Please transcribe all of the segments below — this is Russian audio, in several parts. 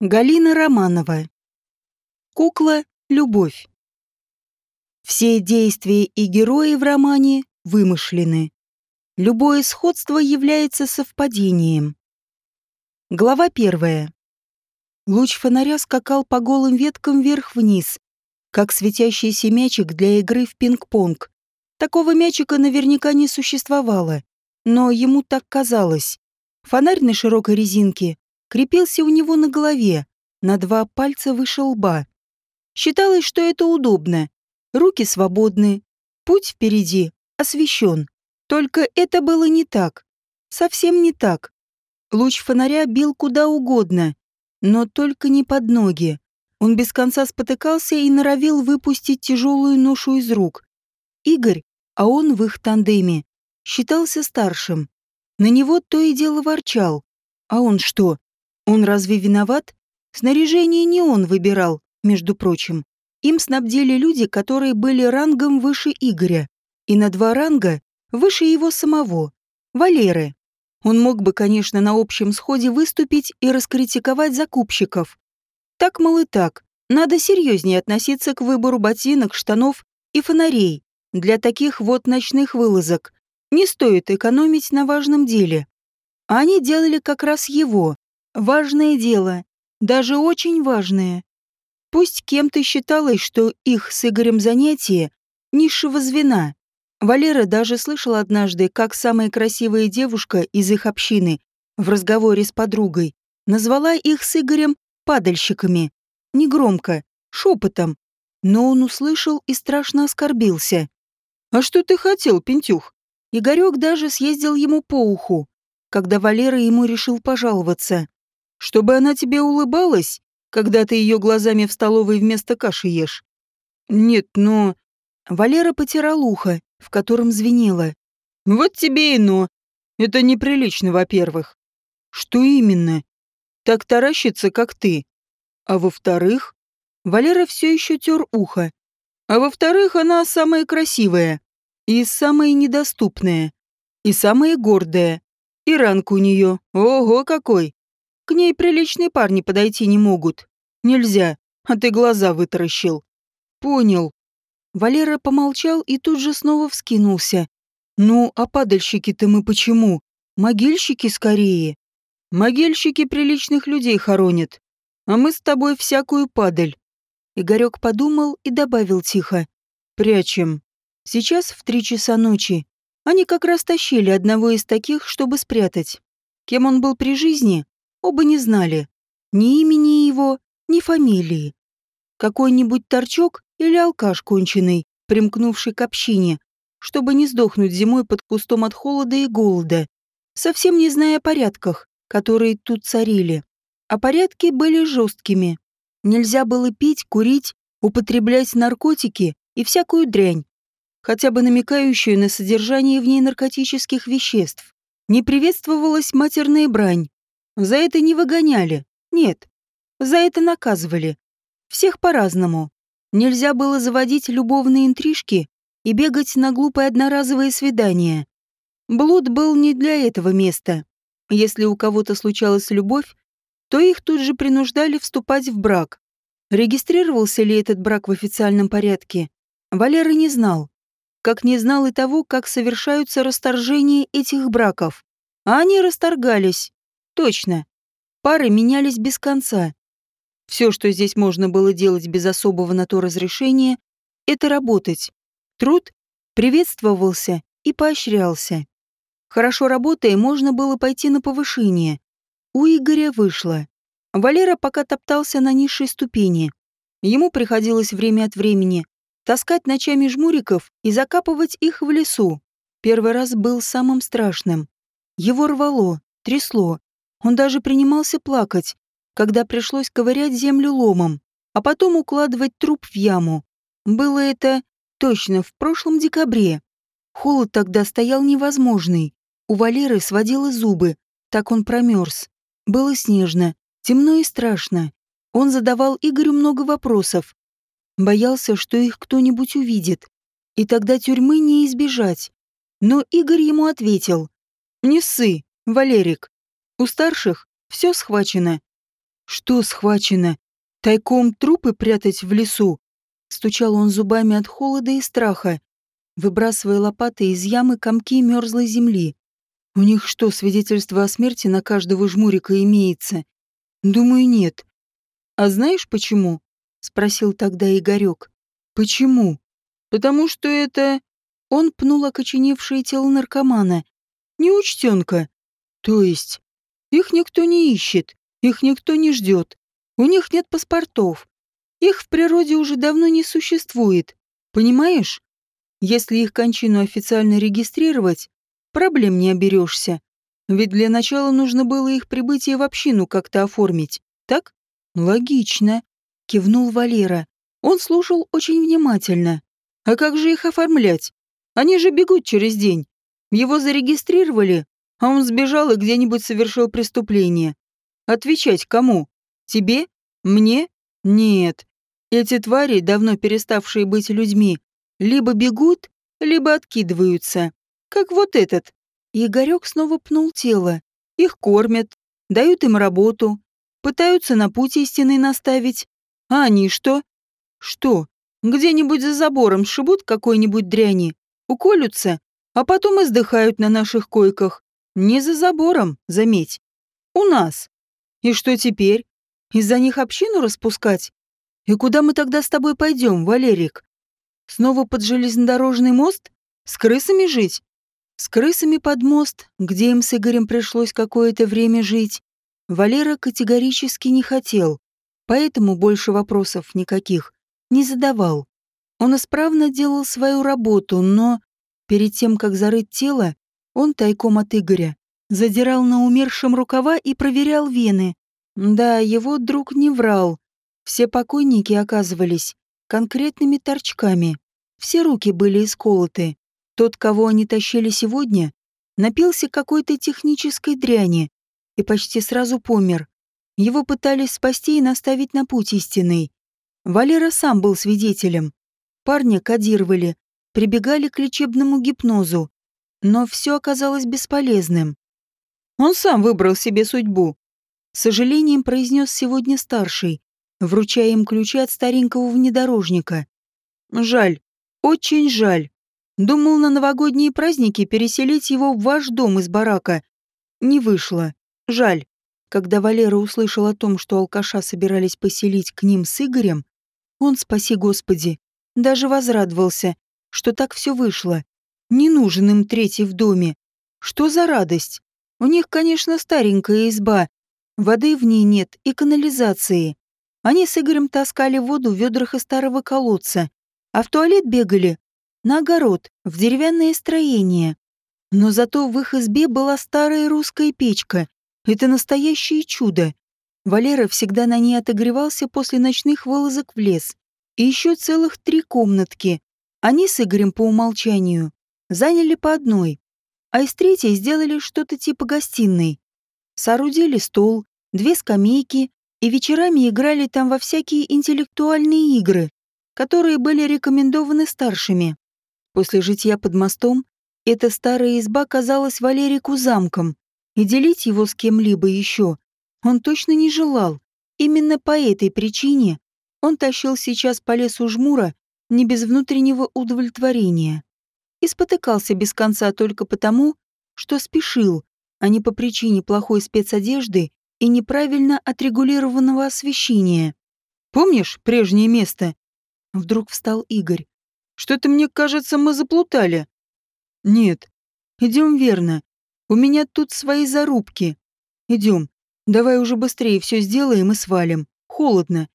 Галина Романова. Кукла «Любовь». Все действия и герои в романе вымышлены. Любое сходство является совпадением. Глава первая. Луч фонаря скакал по голым веткам вверх-вниз, как светящийся мячик для игры в пинг-понг. Такого мячика наверняка не существовало, но ему так казалось. Фонарь на широкой резинке крепился у него на голове, на два пальца выше лба. Считалось, что это удобно. Руки свободны, путь впереди освещен. Только это было не так. Совсем не так. Луч фонаря бил куда угодно, но только не под ноги. Он без конца спотыкался и норовил выпустить тяжелую ношу из рук. Игорь, а он в их тандеме, считался старшим. На него то и дело ворчал. А он что, он разве виноват? Снаряжение не он выбирал, между прочим. Им снабдили люди, которые были рангом выше Игоря. И на два ранга выше его самого. Валеры. Он мог бы, конечно, на общем сходе выступить и раскритиковать закупщиков. Так, мол, и так. Надо серьезнее относиться к выбору ботинок, штанов и фонарей. Для таких вот ночных вылазок не стоит экономить на важном деле. А они делали как раз его. Важное дело, даже очень важное. Пусть кем-то считалось, что их с Игорем занятие низшего звена. Валера даже слышал однажды, как самая красивая девушка из их общины в разговоре с подругой назвала их с Игорем падальщиками. Негромко, шепотом. Но он услышал и страшно оскорбился. «А что ты хотел, Пентюх?» Игорек даже съездил ему по уху, когда Валера ему решил пожаловаться. Чтобы она тебе улыбалась, когда ты ее глазами в столовой вместо каши ешь? Нет, но... Валера потирал ухо, в котором звенело. Вот тебе и но. Это неприлично, во-первых. Что именно? Так таращится, как ты. А во-вторых, Валера все еще тер ухо. А во-вторых, она самая красивая. И самая недоступная. И самая гордая. И ранг у нее. Ого, какой! К ней приличные парни подойти не могут. Нельзя, а ты глаза вытаращил. Понял. Валера помолчал и тут же снова вскинулся. Ну, а падальщики-то мы почему? Могильщики скорее. Могильщики приличных людей хоронят. А мы с тобой всякую падаль. Игорек подумал и добавил тихо. Прячем. Сейчас в три часа ночи. Они как раз тащили одного из таких, чтобы спрятать. Кем он был при жизни, Оба не знали ни имени его, ни фамилии. Какой-нибудь торчок или алкаш конченый, примкнувший к общине, чтобы не сдохнуть зимой под кустом от холода и голода, совсем не зная о порядках, которые тут царили. А порядки были жесткими. Нельзя было пить, курить, употреблять наркотики и всякую дрянь, хотя бы намекающую на содержание в ней наркотических веществ. Не приветствовалась матерная брань, за это не выгоняли. Нет. За это наказывали. Всех по-разному. Нельзя было заводить любовные интрижки и бегать на глупые одноразовые свидания. Блуд был не для этого места. Если у кого-то случалась любовь, то их тут же принуждали вступать в брак. Регистрировался ли этот брак в официальном порядке, Валера не знал. Как не знал и того, как совершаются расторжения этих браков. А они расторгались. Точно. Пары менялись без конца. Все, что здесь можно было делать без особого на то разрешения, это работать. Труд приветствовался и поощрялся. Хорошо работая, можно было пойти на повышение. У Игоря вышло. Валера пока топтался на низшей ступени. Ему приходилось время от времени таскать ночами жмуриков и закапывать их в лесу. Первый раз был самым страшным. Его рвало, трясло, он даже принимался плакать, когда пришлось ковырять землю ломом, а потом укладывать труп в яму. Было это точно в прошлом декабре. Холод тогда стоял невозможный. У Валеры сводило зубы, так он промерз. Было снежно, темно и страшно. Он задавал Игорю много вопросов. Боялся, что их кто-нибудь увидит. И тогда тюрьмы не избежать. Но Игорь ему ответил. «Не ссы, Валерик. У старших все схвачено. Что схвачено? Тайком трупы прятать в лесу? Стучал он зубами от холода и страха, выбрасывая лопатой из ямы комки мерзлой земли. У них что, свидетельство о смерти на каждого жмурика имеется? Думаю, нет. А знаешь почему? Спросил тогда Игорек. Почему? Потому что это... Он пнул окоченевшее тело наркомана. Неучтенка. То есть... Их никто не ищет, их никто не ждет. У них нет паспортов. Их в природе уже давно не существует. Понимаешь? Если их кончину официально регистрировать, проблем не оберешься. Ведь для начала нужно было их прибытие в общину как-то оформить, так? Логично, кивнул Валера. Он слушал очень внимательно. А как же их оформлять? Они же бегут через день. Его зарегистрировали, а он сбежал и где-нибудь совершил преступление. Отвечать кому? Тебе? Мне? Нет. Эти твари, давно переставшие быть людьми, либо бегут, либо откидываются. Как вот этот. Игорек снова пнул тело. Их кормят, дают им работу, пытаются на путь истинный наставить. А они что? Что? Где-нибудь за забором сшибут какой-нибудь дряни, уколются, а потом издыхают на наших койках. Не за забором, заметь. У нас. И что теперь? Из-за них общину распускать? И куда мы тогда с тобой пойдем, Валерик? Снова под железнодорожный мост? С крысами жить? С крысами под мост, где им с Игорем пришлось какое-то время жить, Валера категорически не хотел, поэтому больше вопросов никаких не задавал. Он исправно делал свою работу, но перед тем, как зарыть тело, он тайком от Игоря задирал на умершем рукава и проверял вены. Да, его друг не врал. Все покойники оказывались конкретными торчками. Все руки были исколоты. Тот, кого они тащили сегодня, напился какой-то технической дряни и почти сразу помер. Его пытались спасти и наставить на путь истинный. Валера сам был свидетелем. Парня кодировали, прибегали к лечебному гипнозу, но все оказалось бесполезным. Он сам выбрал себе судьбу. С сожалением произнес сегодня старший, вручая им ключи от старенького внедорожника. Жаль, очень жаль. Думал на новогодние праздники переселить его в ваш дом из барака. Не вышло. Жаль. Когда Валера услышал о том, что алкаша собирались поселить к ним с Игорем, он, спаси Господи, даже возрадовался, что так все вышло. Не нужен им третий в доме. Что за радость? У них, конечно, старенькая изба. Воды в ней нет и канализации. Они с Игорем таскали воду в ведрах из старого колодца, а в туалет бегали на огород, в деревянное строение. Но зато в их избе была старая русская печка. Это настоящее чудо. Валера всегда на ней отогревался после ночных вылазок в лес. И еще целых три комнатки. Они с Игорем по умолчанию заняли по одной, а из третьей сделали что-то типа гостиной. Соорудили стол, две скамейки и вечерами играли там во всякие интеллектуальные игры, которые были рекомендованы старшими. После житья под мостом эта старая изба казалась Валерику замком, и делить его с кем-либо еще он точно не желал. Именно по этой причине он тащил сейчас по лесу жмура не без внутреннего удовлетворения и спотыкался без конца только потому, что спешил, а не по причине плохой спецодежды и неправильно отрегулированного освещения. «Помнишь прежнее место?» Вдруг встал Игорь. «Что-то мне кажется, мы заплутали». «Нет, идем верно. У меня тут свои зарубки. Идем. Давай уже быстрее все сделаем и свалим. Холодно.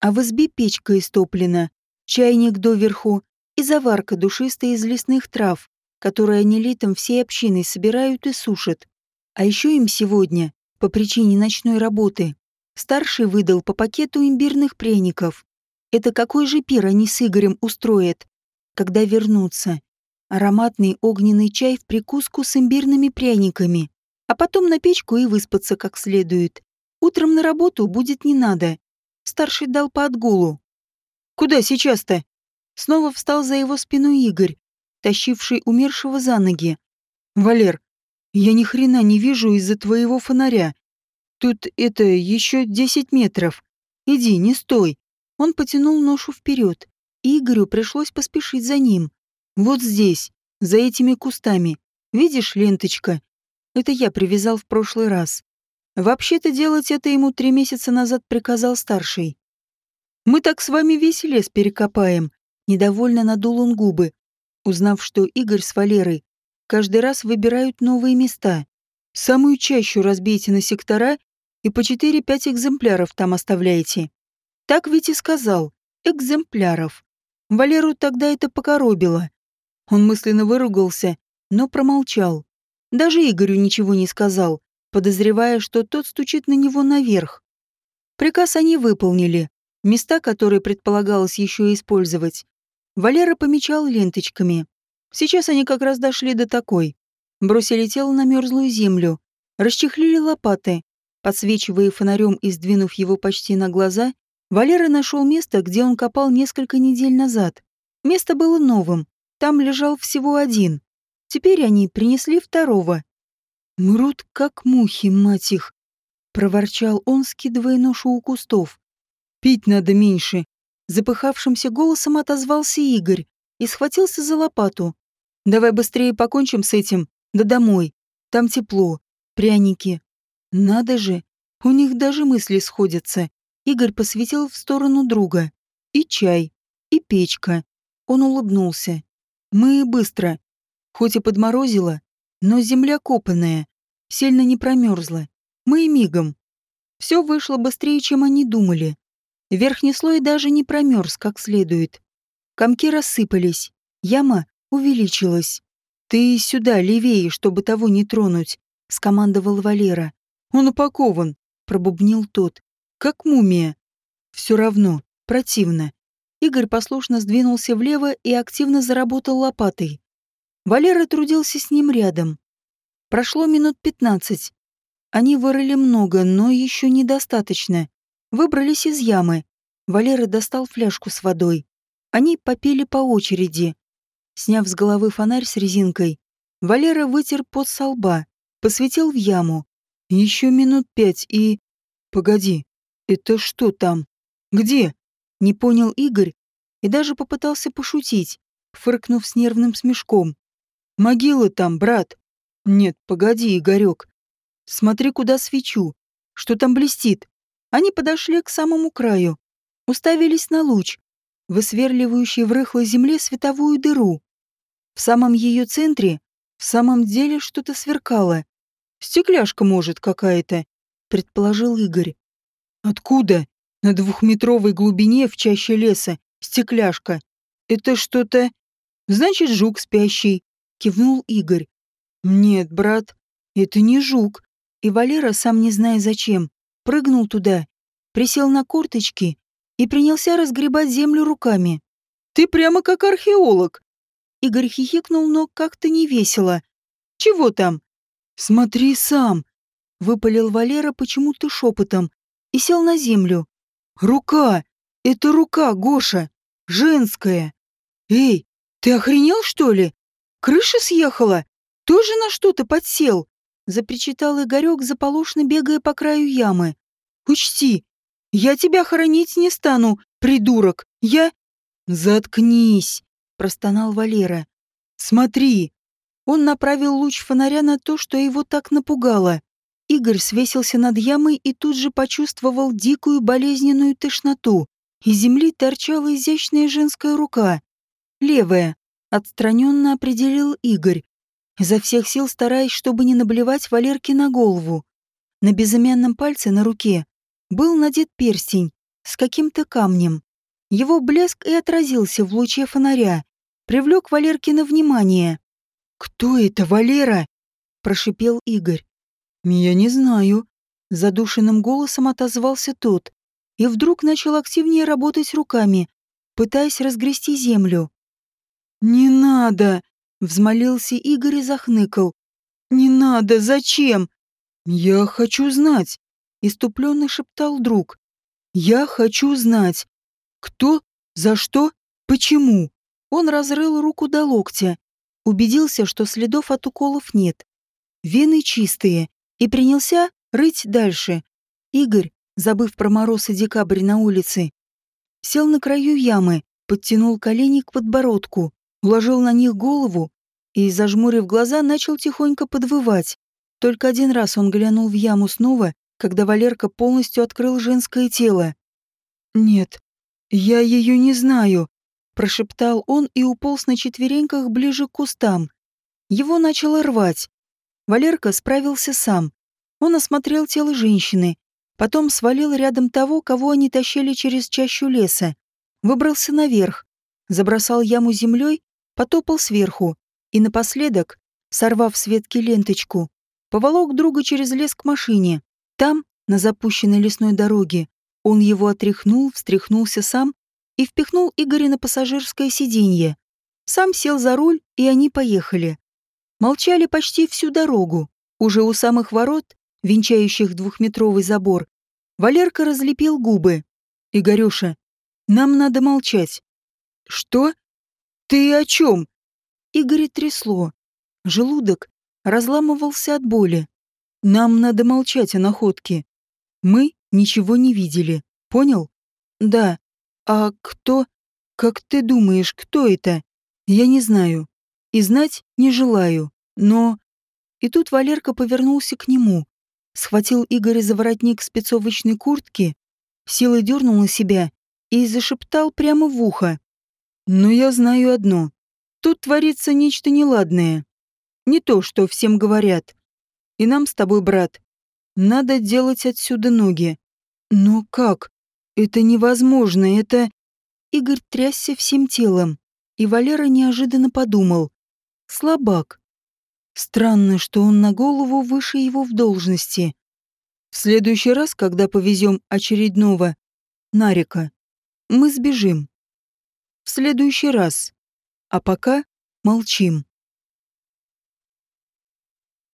А в избе печка истоплена, чайник доверху, и заварка душистая из лесных трав, которые они летом всей общиной собирают и сушат. А еще им сегодня, по причине ночной работы, старший выдал по пакету имбирных пряников. Это какой же пир они с Игорем устроят, когда вернутся? Ароматный огненный чай в прикуску с имбирными пряниками, а потом на печку и выспаться как следует. Утром на работу будет не надо. Старший дал по отгулу. «Куда сейчас-то?» Снова встал за его спиной Игорь, тащивший умершего за ноги. «Валер, я ни хрена не вижу из-за твоего фонаря. Тут это еще десять метров. Иди, не стой. Он потянул ношу вперед. Игорю пришлось поспешить за ним. Вот здесь, за этими кустами. Видишь, ленточка? Это я привязал в прошлый раз. Вообще-то делать это ему три месяца назад приказал старший. Мы так с вами весь лес перекопаем. Недовольно надул он губы, узнав, что Игорь с Валерой каждый раз выбирают новые места. Самую чащу разбейте на сектора и по 4-5 экземпляров там оставляете. Так ведь и сказал. Экземпляров. Валеру тогда это покоробило. Он мысленно выругался, но промолчал. Даже Игорю ничего не сказал, подозревая, что тот стучит на него наверх. Приказ они выполнили. Места, которые предполагалось еще использовать, Валера помечал ленточками. Сейчас они как раз дошли до такой. Бросили тело на мерзлую землю, расчехлили лопаты. Подсвечивая фонарем и сдвинув его почти на глаза, Валера нашел место, где он копал несколько недель назад. Место было новым. Там лежал всего один. Теперь они принесли второго. «Мрут, как мухи, мать их!» — проворчал он, скидывая ношу у кустов. «Пить надо меньше!» Запыхавшимся голосом отозвался Игорь и схватился за лопату. «Давай быстрее покончим с этим, да домой. Там тепло, пряники. Надо же, у них даже мысли сходятся. Игорь посветил в сторону друга. И чай, и печка. Он улыбнулся. Мы быстро. Хоть и подморозило, но земля копанная. Сильно не промерзла. Мы и мигом. Все вышло быстрее, чем они думали. Верхний слой даже не промерз как следует. Комки рассыпались. Яма увеличилась. «Ты сюда, левее, чтобы того не тронуть», — скомандовал Валера. «Он упакован», — пробубнил тот. Как мумия. Все равно, противно. Игорь послушно сдвинулся влево и активно заработал лопатой. Валера трудился с ним рядом. Прошло минут пятнадцать. Они вырыли много, но еще недостаточно. Выбрались из ямы. Валера достал фляжку с водой. Они попили по очереди. Сняв с головы фонарь с резинкой, Валера вытер пот со лба, посветил в яму. Еще минут пять и... Погоди, «Это что там? Где?» Не понял Игорь и даже попытался пошутить, фыркнув с нервным смешком. «Могила там, брат!» «Нет, погоди, Игорек. Смотри, куда свечу. Что там блестит?» Они подошли к самому краю, уставились на луч, высверливающий в рыхлой земле световую дыру. В самом ее центре в самом деле что-то сверкало. «Стекляшка, может, какая-то», — предположил Игорь. Откуда? На двухметровой глубине в чаще леса. Стекляшка. Это что-то... Значит, жук спящий. Кивнул Игорь. Нет, брат, это не жук. И Валера, сам не зная зачем, прыгнул туда, присел на корточки и принялся разгребать землю руками. «Ты прямо как археолог!» Игорь хихикнул, но как-то не весело. «Чего там?» «Смотри сам!» — выпалил Валера почему-то шепотом, и сел на землю. «Рука! Это рука, Гоша! Женская! Эй, ты охренел, что ли? Крыша съехала? Тоже на что-то подсел?» Запричитал Игорек, заполошно бегая по краю ямы. «Учти, я тебя хоронить не стану, придурок! Я...» «Заткнись!» — простонал Валера. «Смотри!» Он направил луч фонаря на то, что его так напугало. Игорь свесился над ямой и тут же почувствовал дикую болезненную тошноту. Из земли торчала изящная женская рука. Левая. Отстраненно определил Игорь, изо всех сил стараясь, чтобы не наблевать Валерке на голову. На безымянном пальце на руке был надет перстень с каким-то камнем. Его блеск и отразился в луче фонаря, привлек Валеркино внимание. «Кто это, Валера?» – прошипел Игорь. «Я не знаю», — задушенным голосом отозвался тот и вдруг начал активнее работать руками, пытаясь разгрести землю. «Не надо!» — взмолился Игорь и захныкал. «Не надо! Зачем?» «Я хочу знать!» — иступленно шептал друг. «Я хочу знать! Кто? За что? Почему?» Он разрыл руку до локтя, убедился, что следов от уколов нет. Вены чистые, и принялся рыть дальше, Игорь, забыв про мороз и декабрь на улице, сел на краю ямы, подтянул колени к подбородку, уложил на них голову и, зажмурив глаза, начал тихонько подвывать. Только один раз он глянул в яму снова, когда Валерка полностью открыл женское тело. «Нет, я ее не знаю», — прошептал он и уполз на четвереньках ближе к кустам. Его начало рвать. Валерка справился сам. Он осмотрел тело женщины, потом свалил рядом того, кого они тащили через чащу леса. Выбрался наверх, забросал яму землей, потопал сверху и напоследок, сорвав с ветки ленточку, поволок друга через лес к машине. Там, на запущенной лесной дороге, он его отряхнул, встряхнулся сам и впихнул Игоря на пассажирское сиденье. Сам сел за руль, и они поехали. Молчали почти всю дорогу. Уже у самых ворот, венчающих двухметровый забор, Валерка разлепил губы. «Игорюша, нам надо молчать». «Что? Ты о чем?» Игоря трясло. Желудок разламывался от боли. «Нам надо молчать о находке. Мы ничего не видели. Понял? Да. А кто? Как ты думаешь, кто это? Я не знаю. И знать не желаю. Но... И тут Валерка повернулся к нему, схватил Игоря за воротник спецовочной куртки, силой дернул на себя и зашептал прямо в ухо. «Но я знаю одно. Тут творится нечто неладное. Не то, что всем говорят. И нам с тобой, брат, надо делать отсюда ноги. Но как? Это невозможно, это... Игорь трясся всем телом, и Валера неожиданно подумал. Слабак. Странно, что он на голову выше его в должности. В следующий раз, когда повезем очередного Нарика, мы сбежим. В следующий раз. А пока молчим.